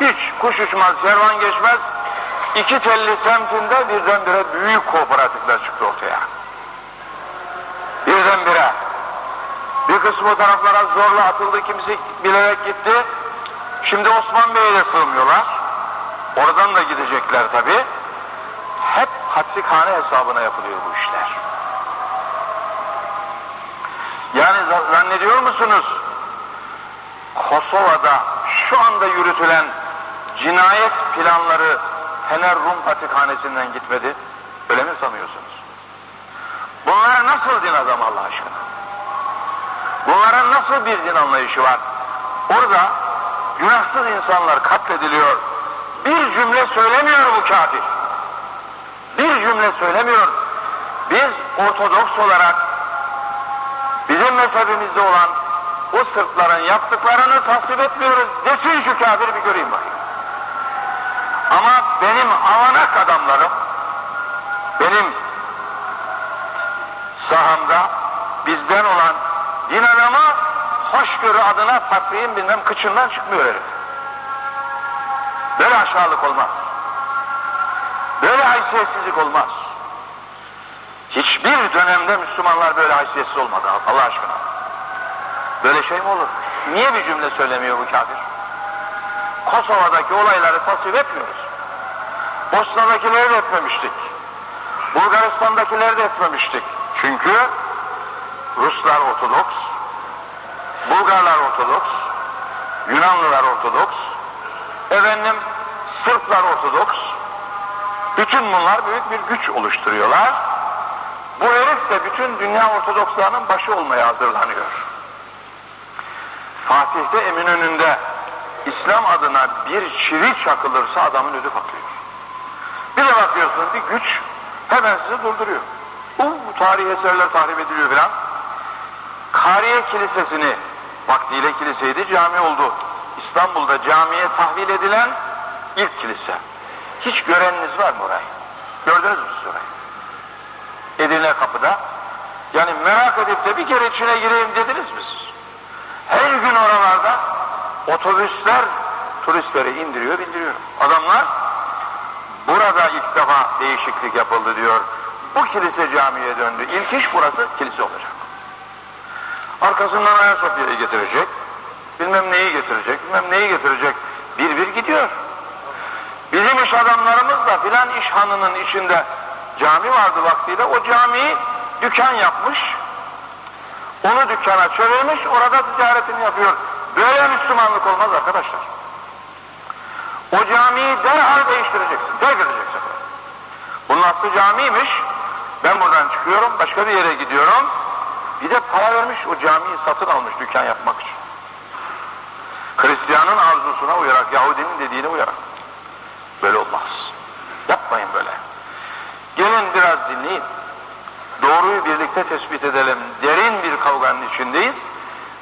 Hiç kuş uçmaz, kervan geçmez. İki telli semtinde birdenbire büyük kooperatifler çıktı ortaya. Birdenbire. Bir kısmı taraflara zorla atıldı, kimisi bilerek gitti. Şimdi Osman Bey'e de sığmıyorlar. Oradan da gidecekler tabi. Hep hatrikhane hesabına yapılıyor bu işler. Yani zannediyor musunuz? Kosova'da şu anda yürütülen cinayet planları Fener Rum Patrikhanesi'nden gitmedi. Öyle mi sanıyorsunuz? Bunlar nasıl din adamı Allah aşkına? Bunların nasıl bir din anlayışı var? Orada günahsız insanlar katlediliyor. Bir cümle söylemiyor bu kafir. Bir cümle söylemiyor. Biz Ortodoks olarak bizim mezhebimizde olan o Sırpların yaptıklarını tasvip etmiyoruz. Desin şu kafir bir göreyim bakayım. Ama benim avanak adamlarım, benim sahamda bizden olan din adamı hoşgörü adına patriğin bilmem kıçından çıkmıyor herif. Böyle aşağılık olmaz. Böyle haysiyetsizlik olmaz. Hiçbir dönemde Müslümanlar böyle haysiyetsiz olmadı Allah aşkına. Böyle şey mi olur? Niye bir cümle söylemiyor bu kafir? Kosova'daki olayları tasvip etmiyoruz. Bosna'dakileri de etmemiştik. Bulgaristan'dakileri de etmemiştik. Çünkü Ruslar Ortodoks, Bulgarlar Ortodoks, Yunanlılar Ortodoks, efendim Sırplar Ortodoks, bütün bunlar büyük bir güç oluşturuyorlar. Bu herif de bütün dünya Ortodokslarının başı olmaya hazırlanıyor. Fatih'te Eminönü'nde İslam adına bir çivi çakılırsa adamın ödü patlıyor. Bir de bakıyorsunuz bir güç hemen sizi durduruyor. Bu tarihi eserler tahrip ediliyor filan. Kariye Kilisesi'ni vaktiyle kiliseydi cami oldu. İstanbul'da camiye tahvil edilen ilk kilise. Hiç göreniniz var mı orayı? Gördünüz mü siz orayı? Edirne kapıda. Yani merak edip de bir kere içine gireyim dediniz mi siz? Her gün oralarda otobüsler turistleri indiriyor bindiriyor. Adamlar burada ilk defa değişiklik yapıldı diyor. Bu kilise camiye döndü. İlk iş burası kilise olacak. Arkasından Ayasofya'yı getirecek. Bilmem neyi getirecek, bilmem neyi getirecek. Bir bir gidiyor. Bizim iş adamlarımız da filan iş hanının içinde cami vardı vaktiyle. O camiyi dükkan yapmış. Onu dükkana çevirmiş, orada ticaretini yapıyor. Böyle Müslümanlık olmaz arkadaşlar. O camiyi derhal değiştireceksin, terk edeceksin. Bunun aslı camiymiş. Ben buradan çıkıyorum, başka bir yere gidiyorum. Bir de para vermiş, o camiyi satın almış dükkan yapmak için. Hristiyanın arzusuna uyarak, Yahudinin dediğine uyarak. Böyle olmaz. Yapmayın böyle. Gelin biraz dinleyin. Doğruyu birlikte tespit edelim. Derin bir kavganın içindeyiz.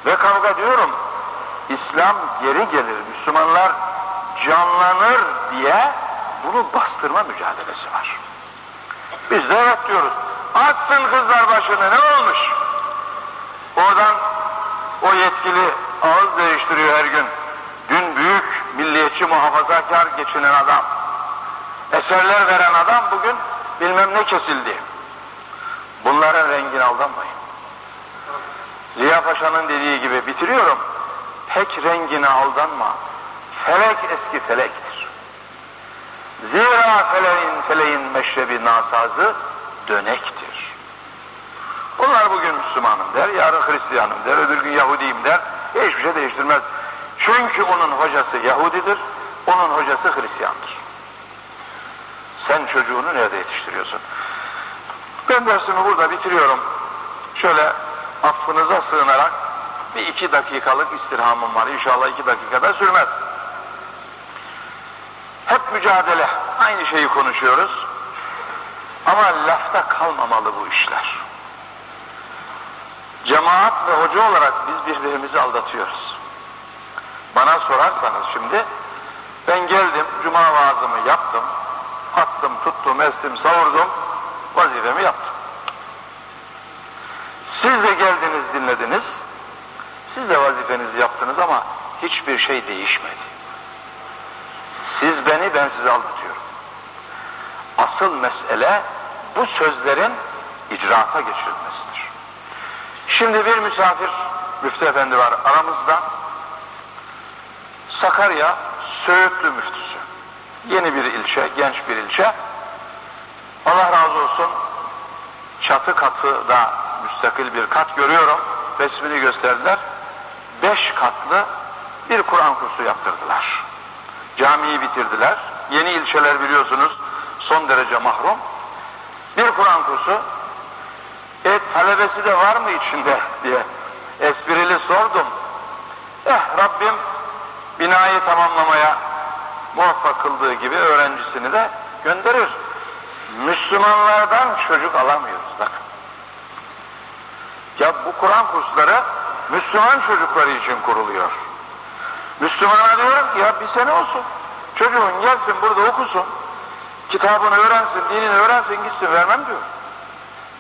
Ve kavga diyorum, İslam geri gelir, Müslümanlar canlanır diye bunu bastırma mücadelesi var. Biz de evet diyoruz. Atsın kızlar başını ne olmuş? Oradan o yetkili ağız değiştiriyor her gün. Dün büyük milliyetçi muhafazakar geçinen adam. Eserler veren adam bugün bilmem ne kesildi. Bunların rengine aldanmayın. Ziya Paşa'nın dediği gibi bitiriyorum. Pek rengine aldanma. Felek eski felektir. Zira feleğin feleğin meşrebi nasazı dönektir. Onlar bugün Müslümanım der, yarın Hristiyanım der, öbür gün Yahudiyim der. Hiçbir şey değiştirmez. Çünkü onun hocası Yahudidir, onun hocası Hristiyandır. Sen çocuğunu nerede yetiştiriyorsun? Ben dersimi burada bitiriyorum. Şöyle affınıza sığınarak bir iki dakikalık istirhamım var. İnşallah iki dakikada sürmez. Hep mücadele. Aynı şeyi konuşuyoruz. Ama lafta kalmamalı bu işler. Cemaat ve hoca olarak biz birbirimizi aldatıyoruz. Bana sorarsanız şimdi ben geldim, cuma vaazımı yaptım, attım, tuttum, estim, savurdum, vazifemi yaptım. Siz de geldiniz, dinlediniz, siz de vazifenizi yaptınız ama hiçbir şey değişmedi. Siz beni ben sizi aldatıyorum. Asıl mesele bu sözlerin icraata geçirilmesidir. Şimdi bir misafir müftü efendi var aramızda. Sakarya Söğütlü müftüsü. Yeni bir ilçe, genç bir ilçe. Allah razı olsun çatı katı da müstakil bir kat görüyorum. Resmini gösterdiler. Beş katlı bir Kur'an kursu yaptırdılar. Camiyi bitirdiler. Yeni ilçeler biliyorsunuz son derece mahrum. Bir Kur'an kursu. E talebesi de var mı içinde [laughs] diye esprili sordum. Eh Rabbim binayı tamamlamaya muvaffak kıldığı gibi öğrencisini de gönderir. Müslümanlardan çocuk alamıyoruz. Bak. Ya bu Kur'an kursları Müslüman çocukları için kuruluyor. Müslümana diyorum ki ya bir sene olsun. Çocuğun gelsin burada okusun. Kitabını öğrensin, dinini öğrensin gitsin vermem diyor.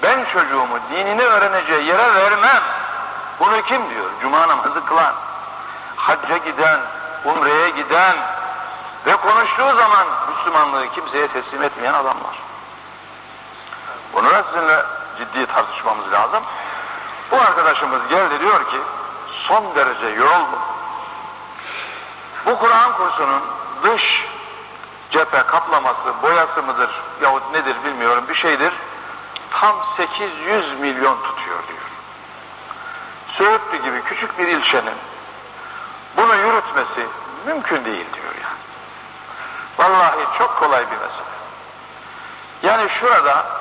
Ben çocuğumu dinini öğreneceği yere vermem. Bunu kim diyor? Cuma namazı kılan, hacca giden, umreye giden ve konuştuğu zaman Müslümanlığı kimseye teslim etmeyen adamlar. Bunu da sizinle ciddi tartışmamız lazım. Bu arkadaşımız geldi diyor ki son derece yoruldum. Bu Kur'an kursunun dış cephe kaplaması, boyası mıdır yahut nedir bilmiyorum bir şeydir. Tam 800 milyon tutuyor diyor. Söğütlü gibi küçük bir ilçenin bunu yürütmesi mümkün değil diyor yani. Vallahi çok kolay bir mesele. Yani şurada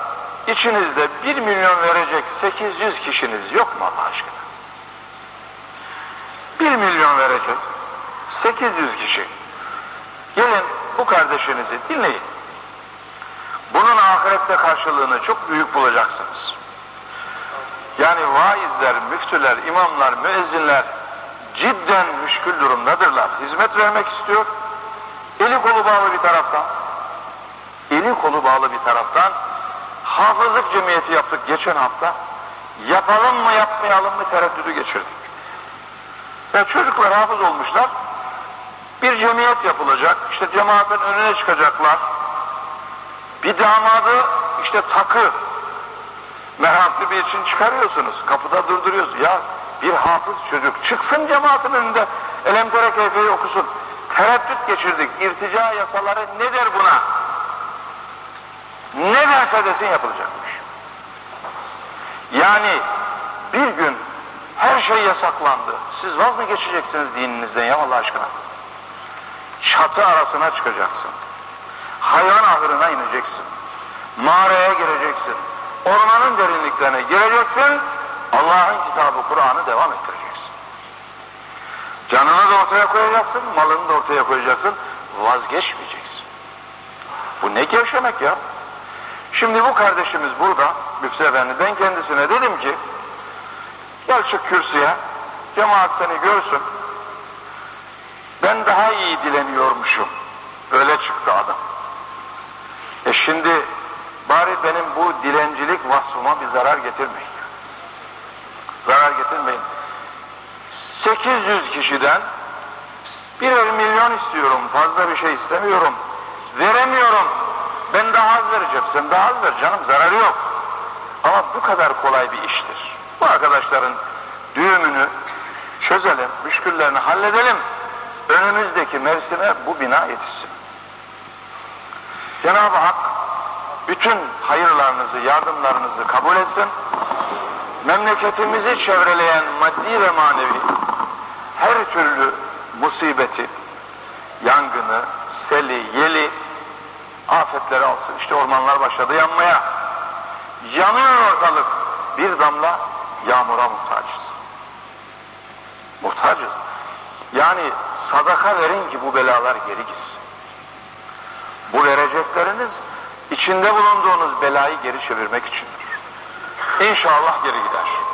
içinizde bir milyon verecek 800 kişiniz yok mu Allah aşkına? Bir milyon verecek 800 kişi. Gelin bu kardeşinizi dinleyin. Bunun ahirette karşılığını çok büyük bulacaksınız. Yani vaizler, müftüler, imamlar, müezzinler cidden müşkül durumdadırlar. Hizmet vermek istiyor. Eli kolu bağlı bir taraftan. Eli kolu bağlı bir taraftan. Hafızlık cemiyeti yaptık geçen hafta. Yapalım mı yapmayalım mı tereddüdü geçirdik. Ya çocuklar hafız olmuşlar. Bir cemiyet yapılacak. İşte cemaatin önüne çıkacaklar. Bir damadı işte takı merhasibi için çıkarıyorsunuz. Kapıda durduruyorsunuz. Ya bir hafız çocuk çıksın cemaatin önünde Elemtere Keyfe'yi okusun. Tereddüt geçirdik. İrtica yasaları ne der buna? Ne derse desin yapılacakmış. Yani bir gün her şey yasaklandı. Siz vaz mı geçeceksiniz dininizden ya Allah aşkına? Çatı arasına çıkacaksın. Hayvan ahırına ineceksin. Mağaraya gireceksin. Ormanın derinliklerine gireceksin. Allah'ın kitabı Kur'an'ı devam ettireceksin. Canını da ortaya koyacaksın, malını da ortaya koyacaksın. Vazgeçmeyeceksin. Bu ne gevşemek ya? Şimdi bu kardeşimiz burada, Müftü Efendi, ben kendisine dedim ki, gel çık kürsüye, cemaat seni görsün, ben daha iyi dileniyormuşum. Öyle çıktı adam. E şimdi bari benim bu dilencilik vasfıma bir zarar getirmeyin. Zarar getirmeyin. 800 kişiden birer milyon istiyorum, fazla bir şey istemiyorum. Veremiyorum. Ben daha az vereceğim, sen daha az ver canım, zararı yok. Ama bu kadar kolay bir iştir. Bu arkadaşların düğümünü çözelim, müşküllerini halledelim. Önümüzdeki mevsime bu bina yetişsin. Cenab-ı Hak bütün hayırlarınızı, yardımlarınızı kabul etsin. Memleketimizi çevreleyen maddi ve manevi her türlü musibeti, yangını, seli, yeli, afetleri alsın. İşte ormanlar başladı yanmaya. Yanıyor ortalık. Bir damla yağmura muhtacız. Muhtacız. Yani sadaka verin ki bu belalar geri gitsin. Bu verecekleriniz içinde bulunduğunuz belayı geri çevirmek içindir. İnşallah geri gider.